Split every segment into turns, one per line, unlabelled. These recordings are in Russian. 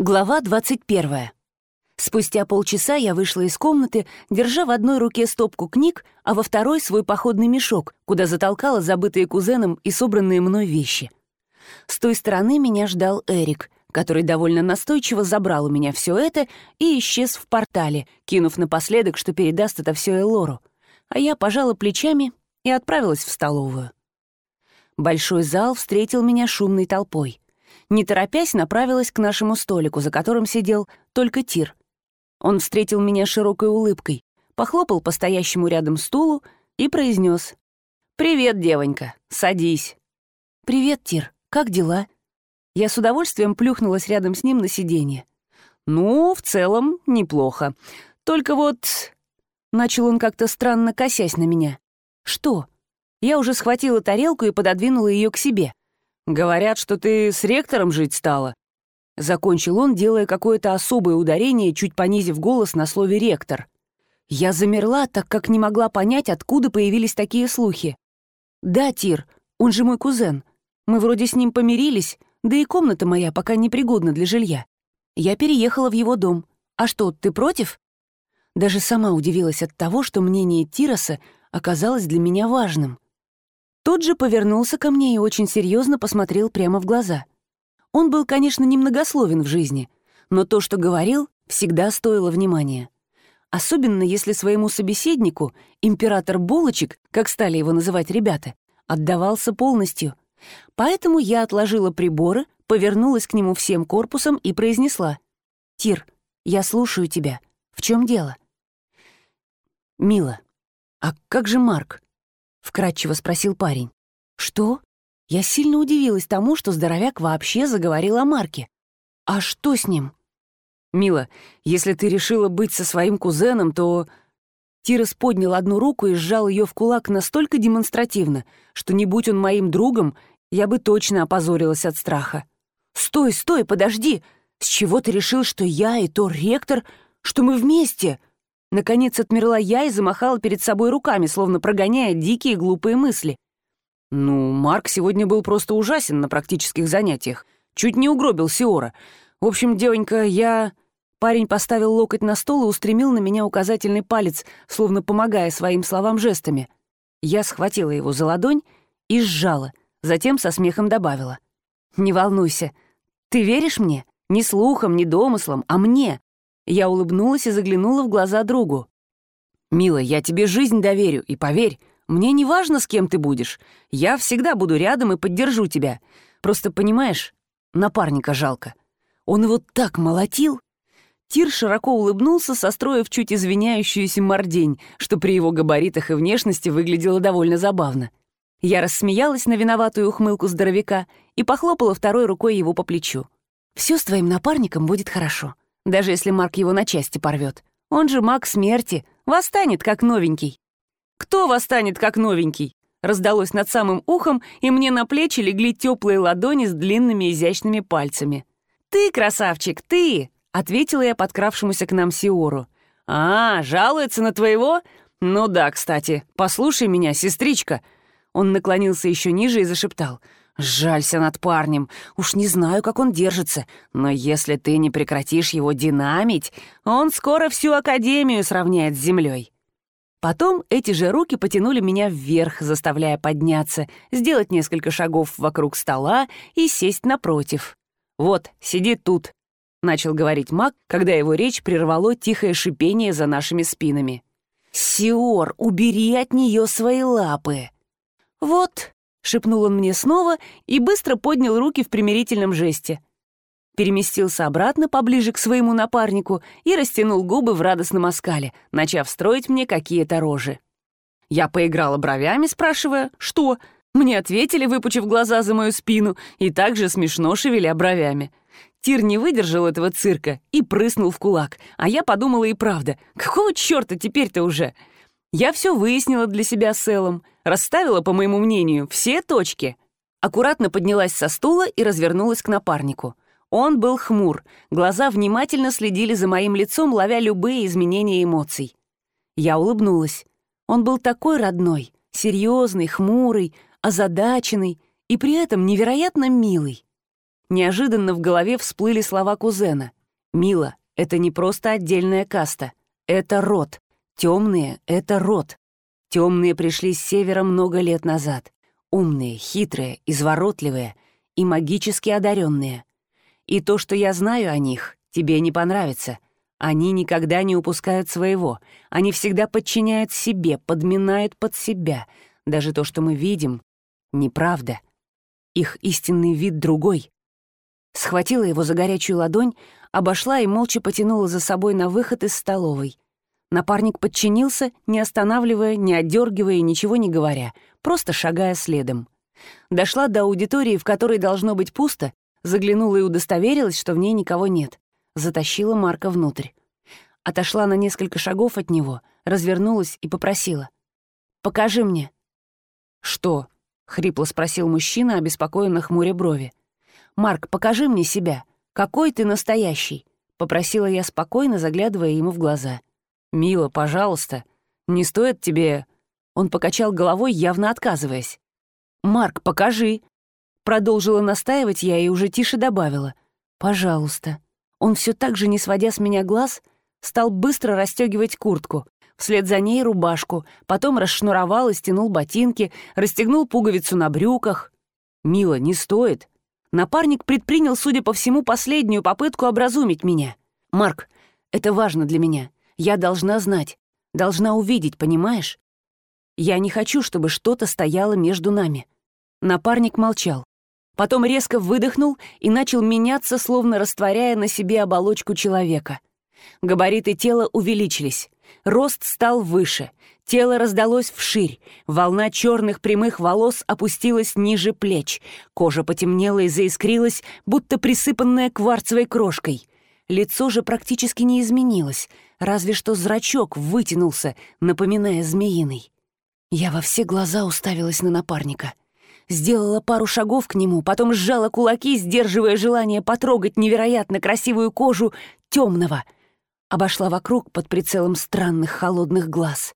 Глава 21. Спустя полчаса я вышла из комнаты, держа в одной руке стопку книг, а во второй — свой походный мешок, куда затолкала забытые кузеном и собранные мной вещи. С той стороны меня ждал Эрик, который довольно настойчиво забрал у меня все это и исчез в портале, кинув напоследок, что передаст это все Элору. А я пожала плечами и отправилась в столовую. Большой зал встретил меня шумной толпой — не торопясь, направилась к нашему столику, за которым сидел только Тир. Он встретил меня широкой улыбкой, похлопал по стоящему рядом стулу и произнес: «Привет, девонька, садись». «Привет, Тир, как дела?» Я с удовольствием плюхнулась рядом с ним на сиденье. «Ну, в целом, неплохо. Только вот...» Начал он как-то странно косясь на меня. «Что?» Я уже схватила тарелку и пододвинула ее к себе. Говорят, что ты с ректором жить стала». Закончил он, делая какое-то особое ударение, чуть понизив голос на слове «ректор». Я замерла, так как не могла понять, откуда появились такие слухи. «Да, Тир, он же мой кузен. Мы вроде с ним помирились, да и комната моя пока непригодна для жилья. Я переехала в его дом. А что, ты против?» Даже сама удивилась от того, что мнение Тироса оказалось для меня важным. Тот же повернулся ко мне и очень серьезно посмотрел прямо в глаза. Он был, конечно, немногословен в жизни, но то, что говорил, всегда стоило внимания. Особенно если своему собеседнику, император Булочек, как стали его называть ребята, отдавался полностью. Поэтому я отложила приборы, повернулась к нему всем корпусом и произнесла. «Тир, я слушаю тебя. В чем дело?» «Мила, а как же Марк?» — вкратчиво спросил парень. «Что?» Я сильно удивилась тому, что здоровяк вообще заговорил о Марке. «А что с ним?» «Мила, если ты решила быть со своим кузеном, то...» Тирос поднял одну руку и сжал ее в кулак настолько демонстративно, что не будь он моим другом, я бы точно опозорилась от страха. «Стой, стой, подожди! С чего ты решил, что я и Тор ректор, что мы вместе?» Наконец отмерла я и замахала перед собой руками, словно прогоняя дикие глупые мысли. Ну, Марк сегодня был просто ужасен на практических занятиях. Чуть не угробил Сиора. В общем, девонька, я... Парень поставил локоть на стол и устремил на меня указательный палец, словно помогая своим словам жестами. Я схватила его за ладонь и сжала, затем со смехом добавила. «Не волнуйся. Ты веришь мне? Ни слухом, ни домыслом, а мне. Я улыбнулась и заглянула в глаза другу. «Мила, я тебе жизнь доверю, и поверь, мне не важно, с кем ты будешь. Я всегда буду рядом и поддержу тебя. Просто, понимаешь, напарника жалко. Он его так молотил». Тир широко улыбнулся, состроив чуть извиняющуюся мордень, что при его габаритах и внешности выглядело довольно забавно. Я рассмеялась на виноватую ухмылку здоровяка и похлопала второй рукой его по плечу. «Все с твоим напарником будет хорошо даже если Марк его на части порвет. Он же маг смерти, восстанет как новенький. «Кто восстанет как новенький?» Раздалось над самым ухом, и мне на плечи легли теплые ладони с длинными изящными пальцами. «Ты, красавчик, ты!» — ответила я подкравшемуся к нам Сиору. «А, жалуется на твоего? Ну да, кстати. Послушай меня, сестричка». Он наклонился еще ниже и зашептал. Жалься над парнем. Уж не знаю, как он держится, но если ты не прекратишь его динамить, он скоро всю Академию сравняет с землей. Потом эти же руки потянули меня вверх, заставляя подняться, сделать несколько шагов вокруг стола и сесть напротив. «Вот, сиди тут», — начал говорить маг, когда его речь прервало тихое шипение за нашими спинами. «Сиор, убери от нее свои лапы!» «Вот», шепнул он мне снова и быстро поднял руки в примирительном жесте. Переместился обратно поближе к своему напарнику и растянул губы в радостном оскале, начав строить мне какие-то рожи. Я поиграла бровями, спрашивая, что? Мне ответили, выпучив глаза за мою спину, и также смешно шевеля бровями. Тир не выдержал этого цирка и прыснул в кулак, а я подумала и правда, какого черта теперь-то уже? Я все выяснила для себя с Эллом, расставила, по моему мнению, все точки. Аккуратно поднялась со стула и развернулась к напарнику. Он был хмур, глаза внимательно следили за моим лицом, ловя любые изменения эмоций. Я улыбнулась. Он был такой родной, серьезный, хмурый, озадаченный и при этом невероятно милый. Неожиданно в голове всплыли слова кузена. «Мила, это не просто отдельная каста. Это род. Темные — это род. Темные пришли с севера много лет назад. Умные, хитрые, изворотливые и магически одаренные. И то, что я знаю о них, тебе не понравится. Они никогда не упускают своего. Они всегда подчиняют себе, подминают под себя. Даже то, что мы видим, неправда. Их истинный вид другой. Схватила его за горячую ладонь, обошла и молча потянула за собой на выход из столовой. Напарник подчинился, не останавливая, не отдергивая ничего не говоря, просто шагая следом. Дошла до аудитории, в которой должно быть пусто, заглянула и удостоверилась, что в ней никого нет затащила Марка внутрь. Отошла на несколько шагов от него, развернулась и попросила. «Покажи мне». «Что?» — хрипло спросил мужчина, обеспокоенно хмуря брови. «Марк, покажи мне себя. Какой ты настоящий?» — попросила я спокойно, заглядывая ему в глаза. «Мила, пожалуйста, не стоит тебе...» Он покачал головой, явно отказываясь. «Марк, покажи!» Продолжила настаивать я и уже тише добавила. «Пожалуйста». Он все так же, не сводя с меня глаз, стал быстро расстегивать куртку, вслед за ней рубашку, потом расшнуровал и стянул ботинки, расстегнул пуговицу на брюках. «Мила, не стоит». Напарник предпринял, судя по всему, последнюю попытку образумить меня. «Марк, это важно для меня. Я должна знать, должна увидеть, понимаешь? Я не хочу, чтобы что-то стояло между нами». Напарник молчал. Потом резко выдохнул и начал меняться, словно растворяя на себе оболочку человека. Габариты тела увеличились. Рост стал выше. Тело раздалось вширь. Волна черных прямых волос опустилась ниже плеч. Кожа потемнела и заискрилась, будто присыпанная кварцевой крошкой. Лицо же практически не изменилось, разве что зрачок вытянулся, напоминая змеиный. Я во все глаза уставилась на напарника — Сделала пару шагов к нему, потом сжала кулаки, сдерживая желание потрогать невероятно красивую кожу темного. Обошла вокруг под прицелом странных холодных глаз.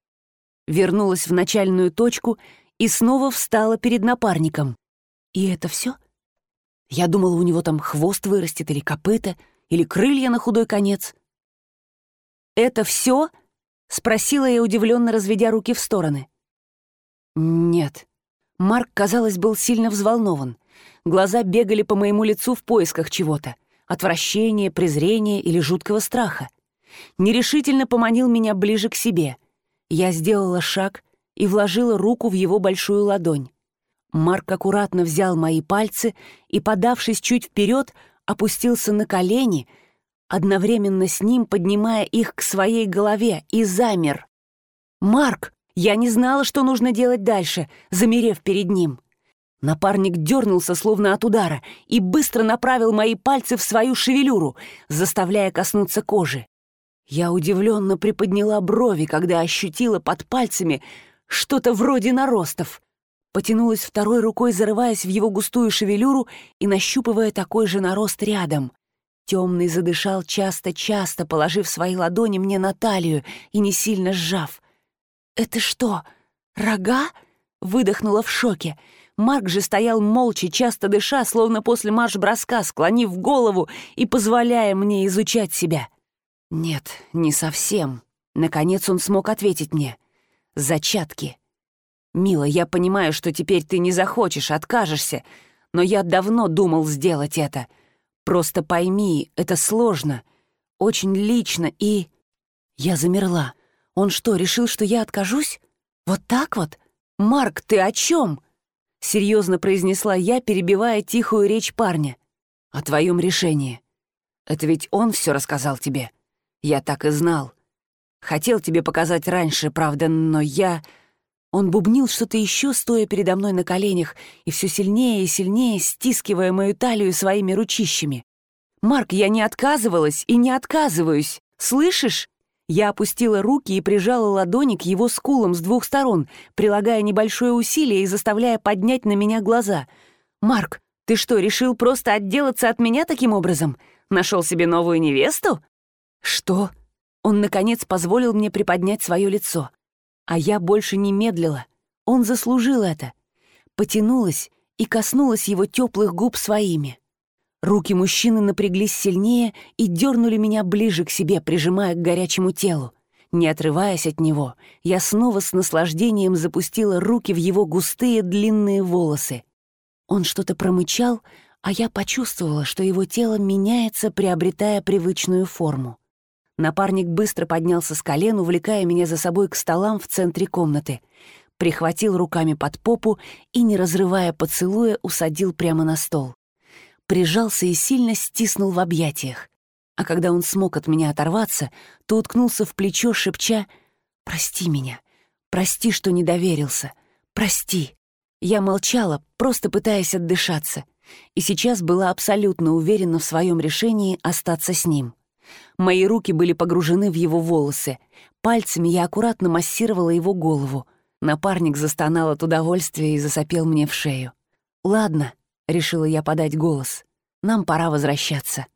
Вернулась в начальную точку и снова встала перед напарником. И это все? Я думала, у него там хвост вырастет или копыта, или крылья на худой конец. «Это все? спросила я, удивленно разведя руки в стороны. «Нет», Марк, казалось, был сильно взволнован. Глаза бегали по моему лицу в поисках чего-то. Отвращения, презрения или жуткого страха. Нерешительно поманил меня ближе к себе. Я сделала шаг и вложила руку в его большую ладонь. Марк аккуратно взял мои пальцы и, подавшись чуть вперед, опустился на колени, одновременно с ним поднимая их к своей голове, и замер. «Марк!» Я не знала, что нужно делать дальше, замерев перед ним. Напарник дернулся, словно от удара, и быстро направил мои пальцы в свою шевелюру, заставляя коснуться кожи. Я удивленно приподняла брови, когда ощутила под пальцами что-то вроде наростов. Потянулась второй рукой, зарываясь в его густую шевелюру и нащупывая такой же нарост рядом. Темный задышал часто-часто, положив свои ладони мне на талию и не сильно сжав. «Это что, рога?» — выдохнула в шоке. Марк же стоял молча, часто дыша, словно после марш-броска, склонив голову и позволяя мне изучать себя. «Нет, не совсем». Наконец он смог ответить мне. «Зачатки. Мила, я понимаю, что теперь ты не захочешь, откажешься, но я давно думал сделать это. Просто пойми, это сложно, очень лично и...» Я замерла. Он что, решил, что я откажусь? Вот так вот? Марк, ты о чем? Серьезно произнесла я, перебивая тихую речь парня. О твоем решении. Это ведь он все рассказал тебе. Я так и знал. Хотел тебе показать раньше, правда, но я... Он бубнил что-то еще, стоя передо мной на коленях, и все сильнее и сильнее стискивая мою талию своими ручищами. «Марк, я не отказывалась и не отказываюсь. Слышишь? Я опустила руки и прижала ладони к его скулам с двух сторон, прилагая небольшое усилие и заставляя поднять на меня глаза. «Марк, ты что, решил просто отделаться от меня таким образом? Нашел себе новую невесту?» «Что?» Он, наконец, позволил мне приподнять свое лицо. А я больше не медлила. Он заслужил это. Потянулась и коснулась его теплых губ своими. Руки мужчины напряглись сильнее и дернули меня ближе к себе, прижимая к горячему телу. Не отрываясь от него, я снова с наслаждением запустила руки в его густые длинные волосы. Он что-то промычал, а я почувствовала, что его тело меняется, приобретая привычную форму. Напарник быстро поднялся с колен, увлекая меня за собой к столам в центре комнаты, прихватил руками под попу и, не разрывая поцелуя, усадил прямо на стол прижался и сильно стиснул в объятиях. А когда он смог от меня оторваться, то уткнулся в плечо, шепча «Прости меня, прости, что не доверился, прости». Я молчала, просто пытаясь отдышаться, и сейчас была абсолютно уверена в своем решении остаться с ним. Мои руки были погружены в его волосы, пальцами я аккуратно массировала его голову. Напарник застонал от удовольствия и засопел мне в шею. «Ладно», — решила я подать голос. «Нам пора возвращаться».